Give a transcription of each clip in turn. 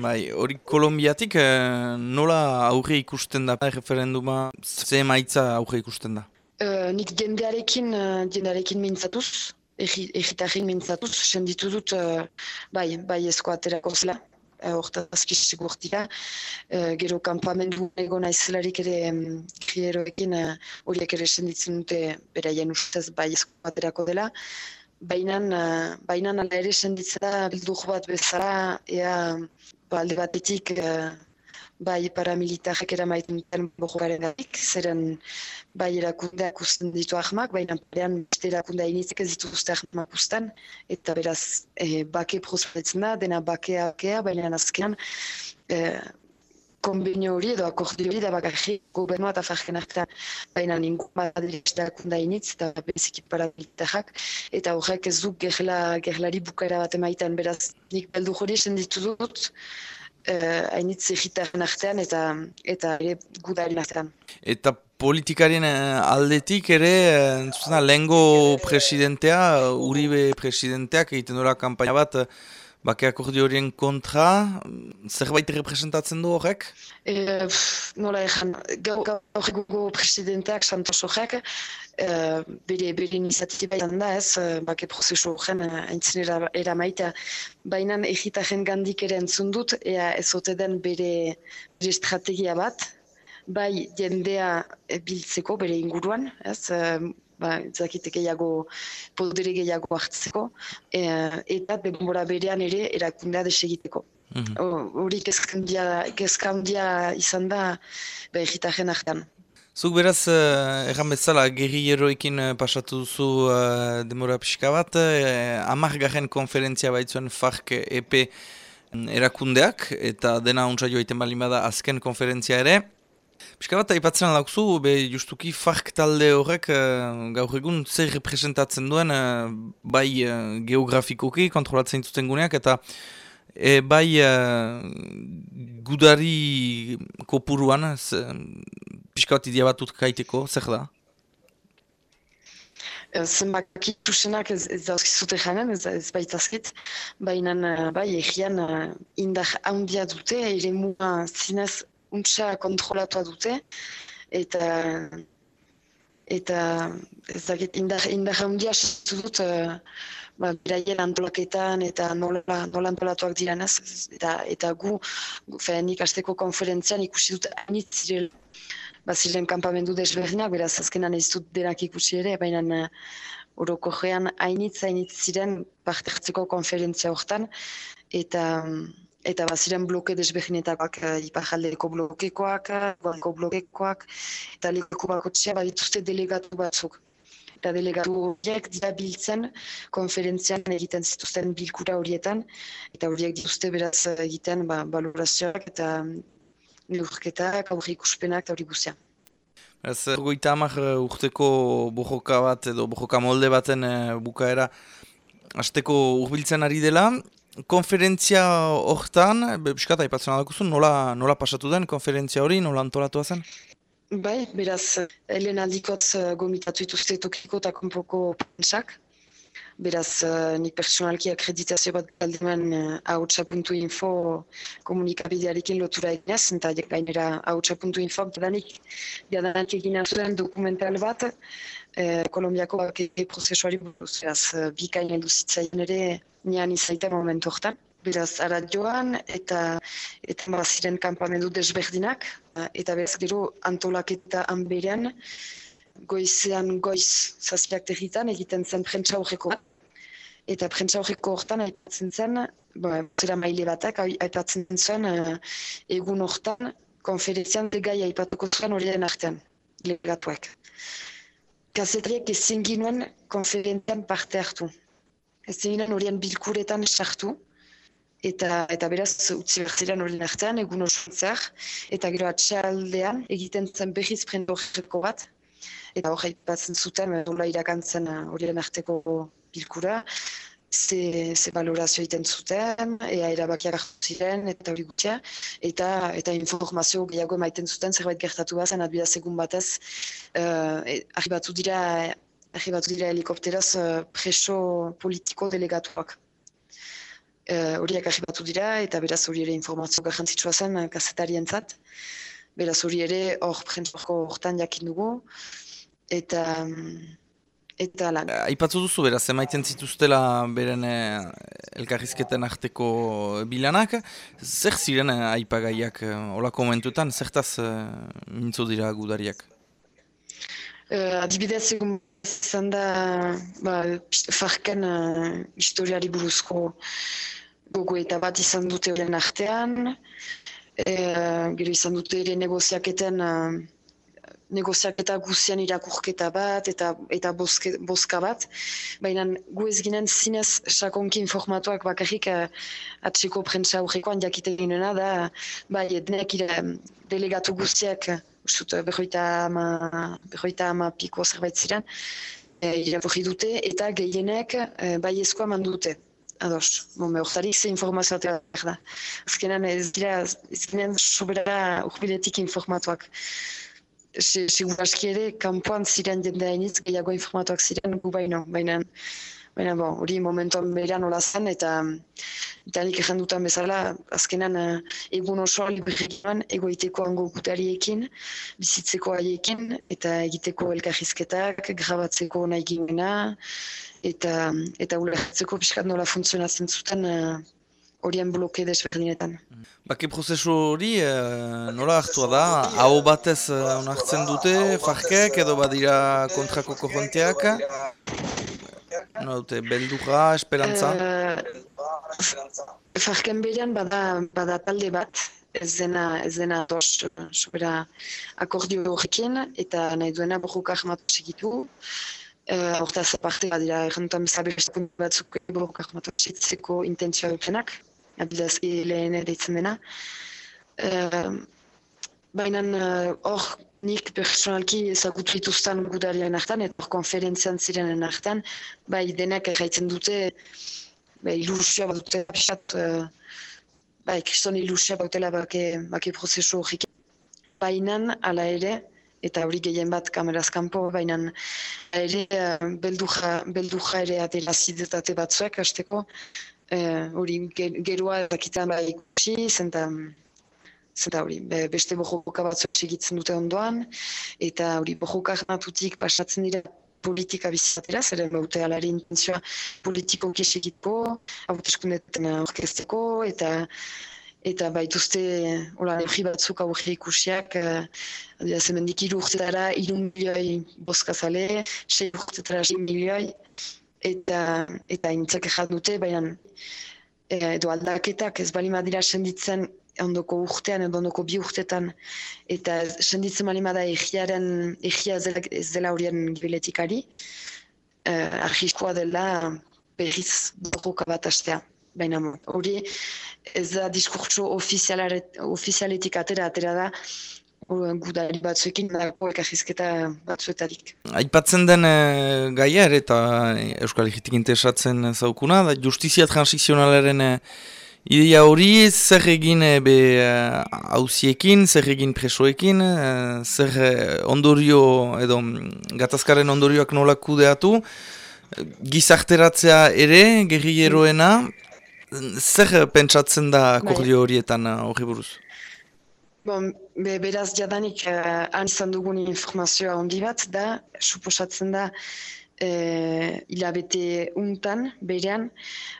Bai, hori Kolombiatik eh, nola aurre ikusten da referenduma, ze maitza aurre ikusten da? Uh, nik jendearekin, uh, jendearekin mintzatuz, egitarrin mintzatuz, senditu dut, uh, bai, bai ezko aterako zela, hortaz uh, gero kampamendu ego naizelarik ere um, krieroekin horiek ere senditzen dute beraien ustez bai ezko aterako dela, Bainan, uh, ala ere senditzea bildu bat bezala, ea ba, alde batetik bai paramilitarrek eramaiten duten bojokaren daik, zeren bai erakundeak usten ditu ahmak, baina parean beste erakundea initzek ez dituzte ahmak usten, eta beraz e, bake prozatzen da, dena bakea bakea, baina azkenan e, konbenio hori edo akordio hori da bakarri gobernua eta farken artean. Baina ningu badadirez erakunda initz eta beziki paramilitarrak, eta horrek ez du gerlari bukaera bat emaitan, beraz nik beldu hori senditu dut, uh, hainitz egitaren artean eta eta ere gudaren artean. Eta politikarien eh, aldetik ere, uh, lehengo presidentea, Uribe presidenteak egiten dora kampaina bat, Bake akordio horien kontra, zerbait representatzen du horrek? E, nola egin, gaur gugu presidenteak Santos horrek, e, bere, bere iniziatiba izan da ez, e, bake prozesu horren haintzen era, era maita, baina egitaren gandik ere entzun dut, ea ezote den bere, bere estrategia bat, bai jendea biltzeko bere inguruan, ez, ba, zakite gehiago, podere gehiago hartzeko, e, eta denbora berean ere erakundea desegiteko. Hori mm -hmm. kezkandia izan da behitaren artean. Zuk beraz, uh, erran bezala, gerrieroekin uh, pasatu duzu uh, demora pixka bat, uh, amargarren konferentzia baitzuen FARC EP erakundeak, eta dena untsa joa balin bada azken konferentzia ere, Piska bat, aipatzen laukzu, be justuki FARC talde horrek uh, gaur egun zer representatzen duen uh, bai uh, geografikoki kontrolatzen duten guneak eta e, bai uh, gudari kopuruan piska bat idiabatut kaiteko, zer da? Zenbak itusenak ez, ez dauzkizute janen, ez, ez baitazkit, baina bai egian indar handia dute, ere mua zinez untsa kontrolatua dute, eta eta ez dakit indar, indar handia dut uh, ba, beraien antolaketan eta nola, nola antolatuak direnez, eta, eta gu, gu nik azteko konferentzian ikusi dut anitz zirel baziren kampamendu desberdinak, beraz azkenan ez dut denak ikusi ere, baina uh, oroko gean hainitz, hainitz ziren parte hartzeko konferentzia horretan, eta eta baziren bloke desberdinetakoak uh, iparjaldeko blokekoak, guanko blokekoak, eta leku bako txea badituzte delegatu batzuk. Eta delegatu horiek dira biltzen konferentzian egiten zituzten bilkura horietan, eta horiek dituzte beraz egiten ba, balorazioak eta neurketak, aurri ikuspenak eta hori guztia. Ez, goita amak urteko bojoka bat edo bojoka molde baten bukaera azteko urbiltzen ari dela, konferentzia hortan, biskata ipatzen adakuzu, nola, nola pasatu den konferentzia hori, nola antolatu zen? Bai, beraz, helen aldikot uh, gomitatu ituzte tokiko eta konpoko pentsak. Beraz, uh, nik personalki akreditazio bat galdeman uh, hautsa.info komunikabidearekin lotura eginez, eta gainera hautsa.info jadanik, jadanik egin zuen dokumental bat, eh, Kolombiako bake prozesuari buruz, beraz, bikain eduzitzaien ere nian izaita momentu horretan. Beraz, ara joan eta eta baziren kampamendu desberdinak, eta beraz gero antolaketa hanberean, goizean goiz zazpiak egiten zen prentsa horreko bat. Eta prentsa horreko horretan aipatzen zen, ba, zera maile batak aipatzen zen uh, egun horretan konferentzian degai aipatuko zuen horien artean, legatuak. Kazetriak ezin ginuen konferentzian parte hartu. Ez ziren horien bilkuretan sartu, eta, eta beraz utzi bertziren horien artean, egun osuntzeak, eta gero atxaldean egiten zen behiz prendo horreko bat, eta hori batzen zuten, nola irakantzen horien arteko bilkura, ze, ze valorazio egiten zuten, ea erabakiak hartu ziren, eta hori gutxea, eta, eta informazio gehiago emaiten zuten, zerbait gertatu bazen, adbidaz egun batez, uh, dira Egi bat dira helikopteraz uh, preso politiko delegatuak. uh, ahibatu dira, eta beraz hori ere informazio garrantzitsua zen kasetarien zat. Beraz hori ere hor prentzorko hortan jakin dugu, eta eta lan. Aipatzu duzu, beraz, emaiten zituztela beren eh, elkarrizketen arteko bilanak, zer ziren eh, aipagaiak eh, olako momentuetan, zertaz eh, mintzo dira gudariak? Uh, adibidez, izan da, ba, farken uh, historiari buruzko gogo eta bat izan dute horren artean, e, gero izan dute ere negoziaketen negoziaketa guzian irakurketa bat eta eta boske, boska bat. Baina gu ez ginen zinez sakonki informatuak bakarrik uh, atxiko prentsa aurrekoan jakite ginena da bai denek ira delegatu guztiak usut berroita ama, berroita ama piko zerbait ziren e, dute eta gehienek e, bai ezkoa mandute. Ados, bon, hortarik ze informazioa da. Azkenan ez dira, ez ginen sobera urbiletik informatuak seguraski ere, kanpoan ziren jende hainitz, gehiago informatuak ziren gu baino, baina baina bon, hori momentuan berean hola zen, eta eta nik egin bezala, azkenan uh, egun oso librikioan egoiteko hango gutariekin, bizitzeko haiekin, eta egiteko elkarrizketak, grabatzeko nahi gingena, eta, eta ulertzeko pixkat nola funtzionatzen zuten uh, horien bloke desberdinetan. Bake prozesu hori eh, nola hartua da? Hau batez eh, onartzen dute, farkek edo badira kontrako korronteak? No, dute, beldurra, esperantza? Uh, farken berean bada, bada talde bat, ez dena, ez dena dos, sobera akordio horrekin, eta nahi duena borroka ahmatu segitu. Hortaz, aparte, badira, errantuan bezala beste batzuk borroka ahmatu segitzeko intentzioa dutenak abidazki lehen editzen dena. Uh, Baina hor uh, nik personalki ezagutu dituzten gudarien hartan, eta konferentzian zirenen hartan, bai denak erraitzen dute, bai ilusioa bat dute pixat, uh, bai kriston ilusioa bat dutela bake, bake prozesu horrik. Baina ala ere, eta hori gehien bat kameraz kanpo, baina ere uh, belduja, belduja ere atela zidetate batzuek, hasteko, Eh, hori geroa dakitzen bai ikusi, zenta, zenta hori, beste bojoka batzu egitzen dute ondoan, eta hori bojoka natutik pasatzen dira politika bizitera, zer baute alari intenzioa politiko kesegitko, hauteskundetan orkesteko, eta eta baituzte hola energi batzuk aurre ikusiak uh, zemendik iru urtetara iru milioi boskazale, sei urtetara sei milioi eta eta intzak ejat dute, baina e, edo aldaketak ez bali madira senditzen ondoko urtean edo ondoko bi urtetan. Eta senditzen bali da egiaren egia ez dela horien gibiletikari e, argiskoa dela berriz borroka bat astea baina hori ez da diskurtso ofizialetik atera atera da gudari batzuekin dago ekarrizketa batzuetarik. Aipatzen den e, gaia ere eta Euskal Herritik interesatzen zaukuna, da justizia transizionalaren e, ideia hori zer egin e, be hausiekin, zer egin presoekin, zer ondorio edo gatazkaren ondorioak nola kudeatu, gizarteratzea ere, gerrieroena, zer pentsatzen da akordio horietan hori buruz? Bon, be, beraz jadanik uh, han izan dugun informazioa ondi bat da, suposatzen da uh, hilabete untan, berean,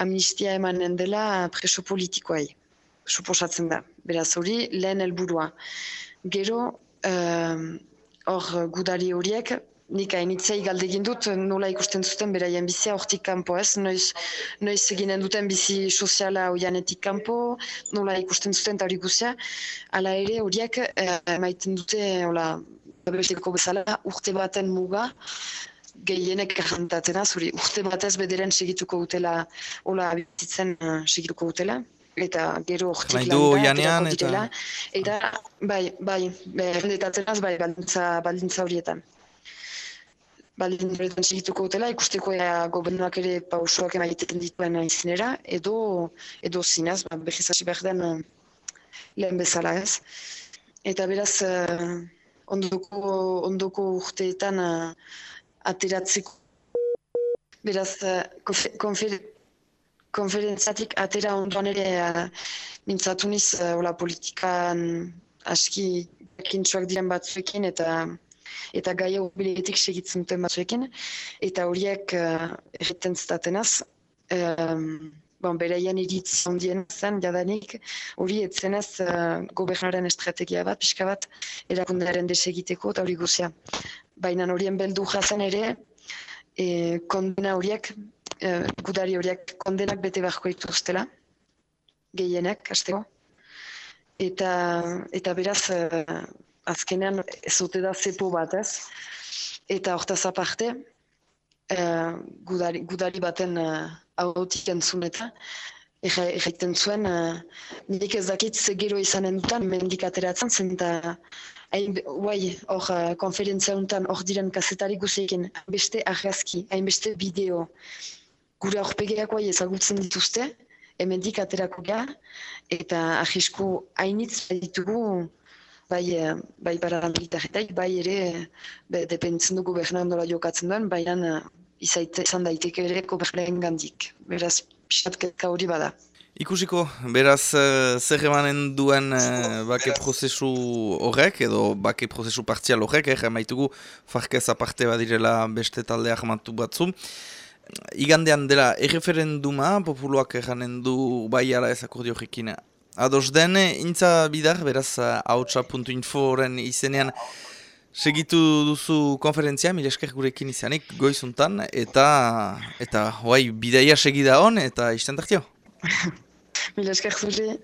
amnistia emanen dela preso politikoai. Suposatzen da, beraz hori lehen helburua. Gero, uh, hor gudari horiek, nik hainitzei galdegin dut nola ikusten zuten beraien bizia hortik kanpo ez, noiz, noiz eginen duten bizi soziala oianetik kanpo, nola ikusten zuten eta hori guzia, ala ere horiek eh, maiten dute, hola, besteko bezala, urte baten muga, gehienek errantatena, zuri urte batez bederen segituko dutela, hola abititzen uh, segituko dutela, eta gero hortik lan eta... eta bai, bai, bai, bai, baldintza, baldintza horietan baldin horretan segituko dutela, ikusteko ea gobernuak ere pausoak emaiteten dituen izinera, edo, edo zinez, ba, behiz hasi behar den uh, lehen bezala ez. Eta beraz, uh, ondoko, ondoko urteetan uh, ateratzeko. Beraz, uh, konfer konferentzatik atera ondoan ere uh, mintzatu niz uh, politikan aski kintsuak diren batzuekin eta eta gai hau bilegetik segitzen duten batzuekin eta horiek uh, egiten zetatenaz um, bon, bereien iritzi ondien zen jadanik hori etzenez uh, gobernaren estrategia bat, pixka bat erakundearen desegiteko eta hori guzia. Baina horien beldu jazen ere e, kondena horiek e, gudari horiek kondenak bete beharko dituztela gehienek, hasteko. Eta, eta beraz, uh, azkenean ez dute da zepo bat ez. Eta hortaz aparte, uh, gudari, gudari baten uh, autik entzun eta, egiten zuen, uh, nik ez dakit ze gero izanen dutan, mendik ateratzen zen, eta guai, hor uh, konferentzia honetan hor diren kasetari guziekin, beste argazki, hainbeste bideo, gure horpegeak guai ezagutzen dituzte, hemendik aterako ga, eta ahisku hainitz ditugu bai, eh, bai pararamilitarretak, bai ere, be, dependitzen dugu Bernardola jokatzen duen, baina uh, izan daiteke ere gobernaen gandik. Beraz, pixatketka hori bada. Ikusiko, beraz, uh, zer emanen duen uh, bake prozesu horrek, edo bake prozesu partzial horrek, eh, maitugu farkez aparte badirela beste taldeak matu batzu igandean dela erreferenduma, populuak eranen du bai ala ez akordio jekin. Ados den, intza bidar, beraz, hautsa.info izenean segitu duzu konferentzia, mila esker gurekin izanik, goizuntan, eta, eta, hoai, bidaia segida hon, eta izten daktio. mila esker zuri.